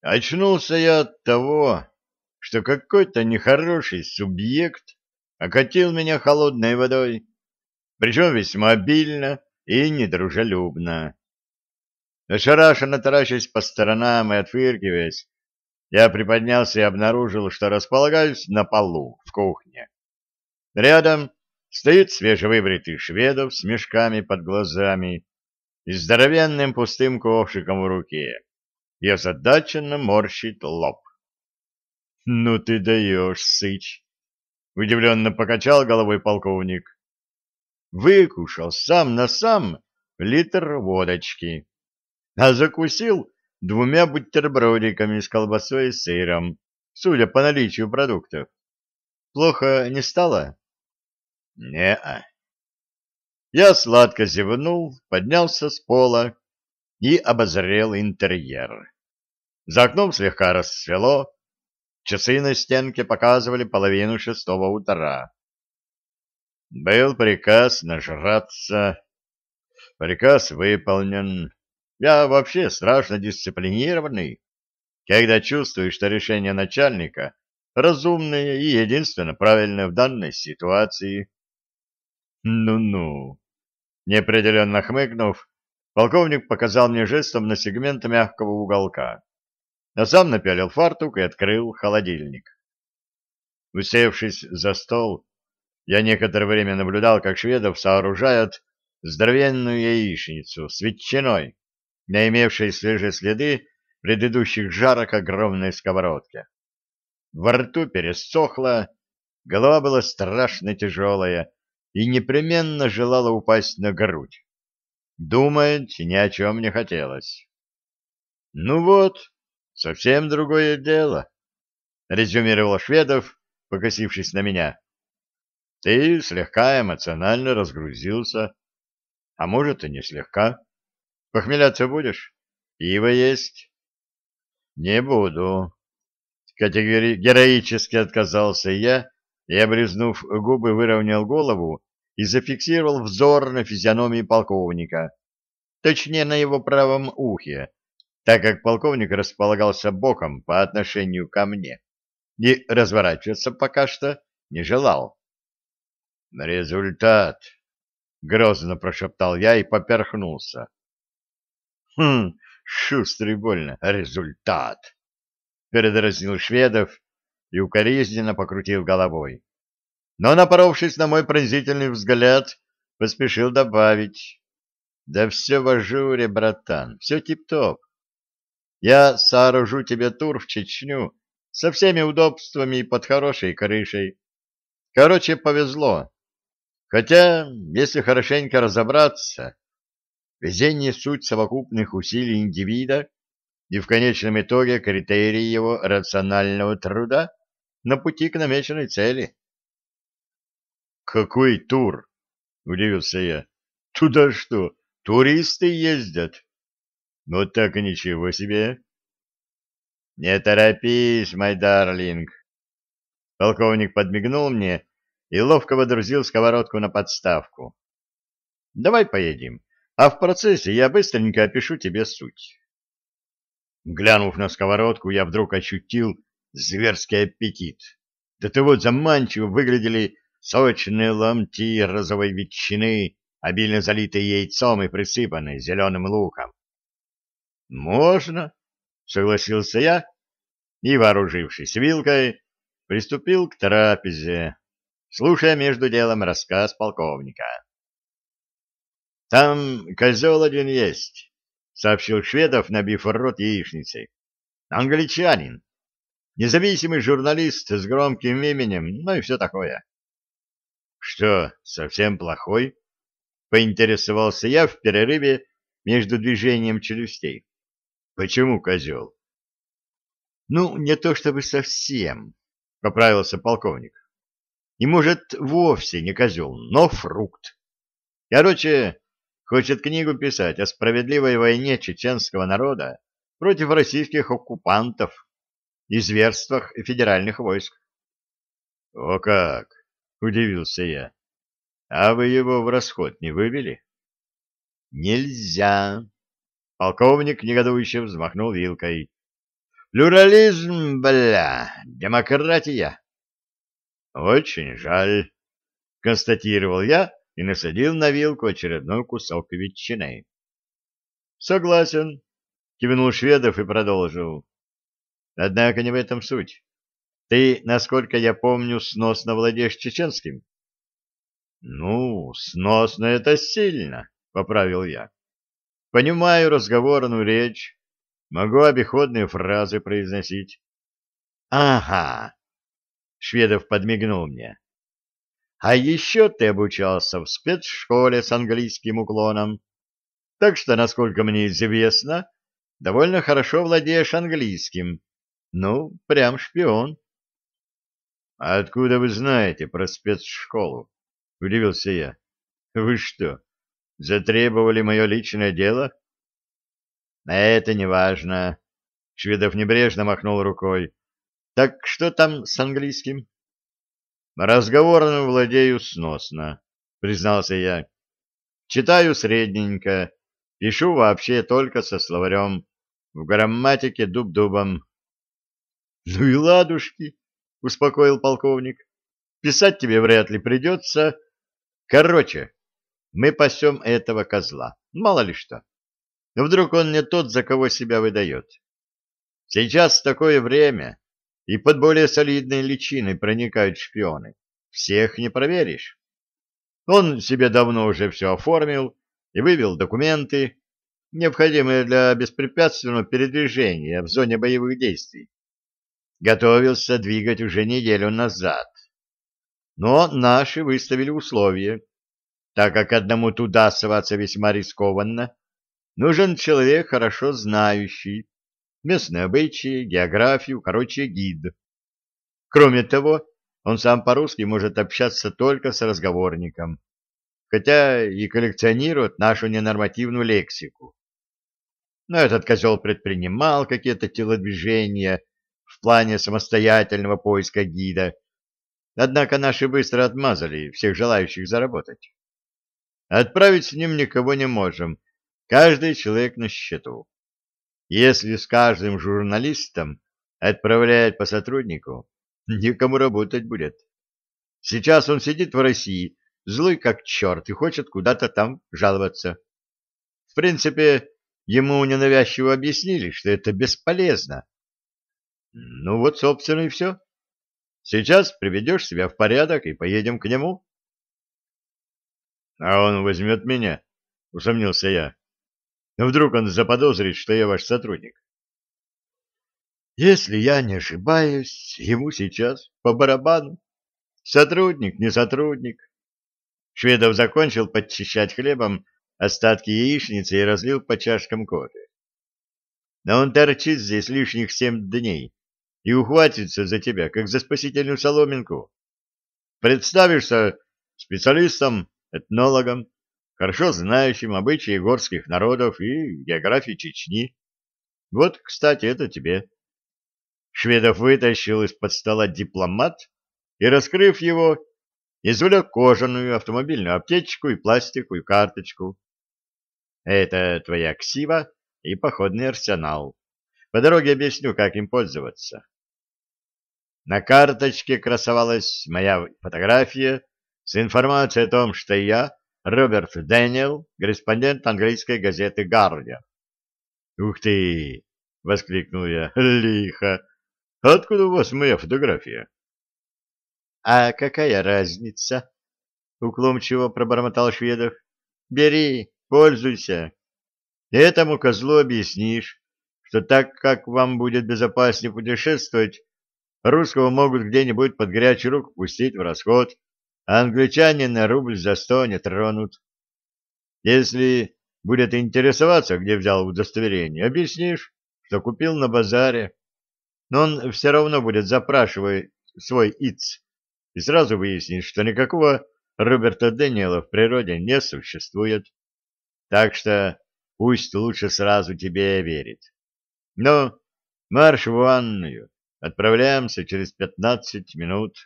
Очнулся я от того, что какой-то нехороший субъект окатил меня холодной водой, причем весьма обильно и недружелюбно. Ошарашенно таращась по сторонам и отфыркиваясь, я приподнялся и обнаружил, что располагаюсь на полу в кухне. Рядом стоит свежевыбритый шведов с мешками под глазами и здоровенным пустым ковшиком в руке и озадаченно морщит лоб. — Ну ты даешь, сыч! — удивленно покачал головой полковник. Выкушал сам на сам литр водочки, а закусил двумя бутербродиками с колбасой и сыром, судя по наличию продуктов. Плохо не стало? Не-а. Я сладко зевнул, поднялся с пола и обозрел интерьер. За окном слегка рассвело, часы на стенке показывали половину шестого утра. Был приказ нажраться. Приказ выполнен. Я вообще страшно дисциплинированный, когда чувствую, что решение начальника разумное и единственно правильное в данной ситуации. Ну-ну. Неопределенно хмыкнув, полковник показал мне жестом на сегмент мягкого уголка, а сам напялил фартук и открыл холодильник. Усевшись за стол, я некоторое время наблюдал, как шведов сооружают здоровенную яичницу с ветчиной, не имевшей свежие следы предыдущих жарок огромной сковородке. Во рту пересохло, голова была страшно тяжелая и непременно желала упасть на грудь. Думать ни о чем не хотелось. «Ну вот, совсем другое дело», — резюмировал Шведов, покосившись на меня. «Ты слегка эмоционально разгрузился, а может и не слегка. Похмеляться будешь? Ива есть? Не буду. Категори... Героически отказался я и, облизнув губы, выровнял голову и зафиксировал взор на физиономии полковника, точнее на его правом ухе, так как полковник располагался боком по отношению ко мне и разворачиваться пока что не желал. «Результат!» — грозно прошептал я и поперхнулся. Хм, шустрый больно. Результат. Передразнил Шведов и укоризненно покрутил головой. Но, напоровшись на мой пронзительный взгляд, поспешил добавить. Да все в ажуре, братан, все тип-топ. Я сооружу тебе тур в Чечню со всеми удобствами и под хорошей крышей. Короче, повезло. Хотя, если хорошенько разобраться, Везение — суть совокупных усилий индивида и в конечном итоге критерий его рационального труда на пути к намеченной цели. «Какой тур?» — удивился я. «Туда что, туристы ездят?» «Вот так и ничего себе!» «Не торопись, мой дарлинг!» Полковник подмигнул мне и ловко водрузил сковородку на подставку. «Давай поедим а в процессе я быстренько опишу тебе суть. Глянув на сковородку, я вдруг ощутил зверский аппетит. До того заманчиво выглядели сочные ломти розовой ветчины, обильно залитые яйцом и присыпанные зеленым луком. «Можно», — согласился я, и, вооружившись вилкой, приступил к трапезе, слушая между делом рассказ полковника. Там козел один есть, — сообщил Шведов, набив рот яичницей. Англичанин. Независимый журналист с громким именем, ну и все такое. — Что, совсем плохой? — поинтересовался я в перерыве между движением челюстей. — Почему козел? — Ну, не то чтобы совсем, — поправился полковник. — И, может, вовсе не козел, но фрукт. Короче, Хочет книгу писать о справедливой войне чеченского народа против российских оккупантов и зверствах федеральных войск. — О как! — удивился я. — А вы его в расход не вывели? — Нельзя! — полковник негодующе взмахнул вилкой. Плюрализм, бля, демократия. Очень жаль, констатировал я и насадил на вилку очередной кусок ветчины. Согласен, кивнул Шведов и продолжил. Однако не в этом суть. Ты, насколько я помню, сносно владеешь чеченским? Ну, сносно это сильно, поправил я. Понимаю разговорную речь, могу обиходные фразы произносить. Ага, Шведов подмигнул мне. А еще ты обучался в спецшколе с английским уклоном. Так что, насколько мне известно, довольно хорошо владеешь английским. Ну, прям шпион. — А откуда вы знаете про спецшколу? — удивился я. — Вы что, затребовали мое личное дело? — Это не важно. Шведов небрежно махнул рукой. — Так что там с английским? — Разговорно владею сносно, — признался я. — Читаю средненько, пишу вообще только со словарем, в грамматике дуб-дубом. — Ну и ладушки, — успокоил полковник. — Писать тебе вряд ли придется. Короче, мы пасем этого козла, мало ли что. Вдруг он не тот, за кого себя выдает. Сейчас такое время, и под более солидной личиной проникают шпионы. Всех не проверишь. Он себе давно уже все оформил и вывел документы, необходимые для беспрепятственного передвижения в зоне боевых действий готовился двигать уже неделю назад. Но наши выставили условия. Так как одному туда соваться весьма рискованно, нужен человек, хорошо знающий местные обычаи, географию, короче, гид. Кроме того, он сам по-русски может общаться только с разговорником, хотя и коллекционирует нашу ненормативную лексику. Но этот козел предпринимал какие-то телодвижения, в плане самостоятельного поиска гида, однако наши быстро отмазали всех желающих заработать. Отправить с ним никого не можем, каждый человек на счету. Если с каждым журналистом отправляет по сотруднику, никому работать будет. Сейчас он сидит в России, злой как черт, и хочет куда-то там жаловаться. В принципе, ему ненавязчиво объяснили, что это бесполезно. Ну вот, собственно, и все. Сейчас приведешь себя в порядок и поедем к нему. — А он возьмет меня, — усомнился я. — Вдруг он заподозрит, что я ваш сотрудник. — Если я не ошибаюсь, ему сейчас по барабану. Сотрудник, не сотрудник. Шведов закончил подчищать хлебом остатки яичницы и разлил по чашкам кофе. Но он торчит здесь лишних семь дней и ухватится за тебя, как за спасительную соломинку. Представишься специалистом, этнологом, хорошо знающим обычаи горских народов и географии Чечни. Вот, кстати, это тебе. Шведов вытащил из-под стола дипломат и, раскрыв его, извлек кожаную автомобильную аптечку и пластиковую карточку. Это твоя ксива и походный арсенал. По дороге объясню, как им пользоваться. На карточке красовалась моя фотография с информацией о том, что я Роберт Дэниел, корреспондент английской газеты «Гардиан». «Ух ты!» — воскликнул я. «Лихо! Откуда у вас моя фотография?» «А какая разница?» — уклончиво пробормотал Шведов. «Бери, пользуйся. Этому козлу объяснишь, что так как вам будет безопаснее путешествовать, Русского могут где-нибудь под горячую руку пустить в расход, а англичане на рубль за сто не тронут. Если будет интересоваться, где взял удостоверение, объяснишь, что купил на базаре. Но он все равно будет запрашивать свой ИЦ, и сразу выяснит, что никакого Роберта Дэниела в природе не существует. Так что пусть лучше сразу тебе верит. Но марш в ванную. Отправляемся через пятнадцать минут.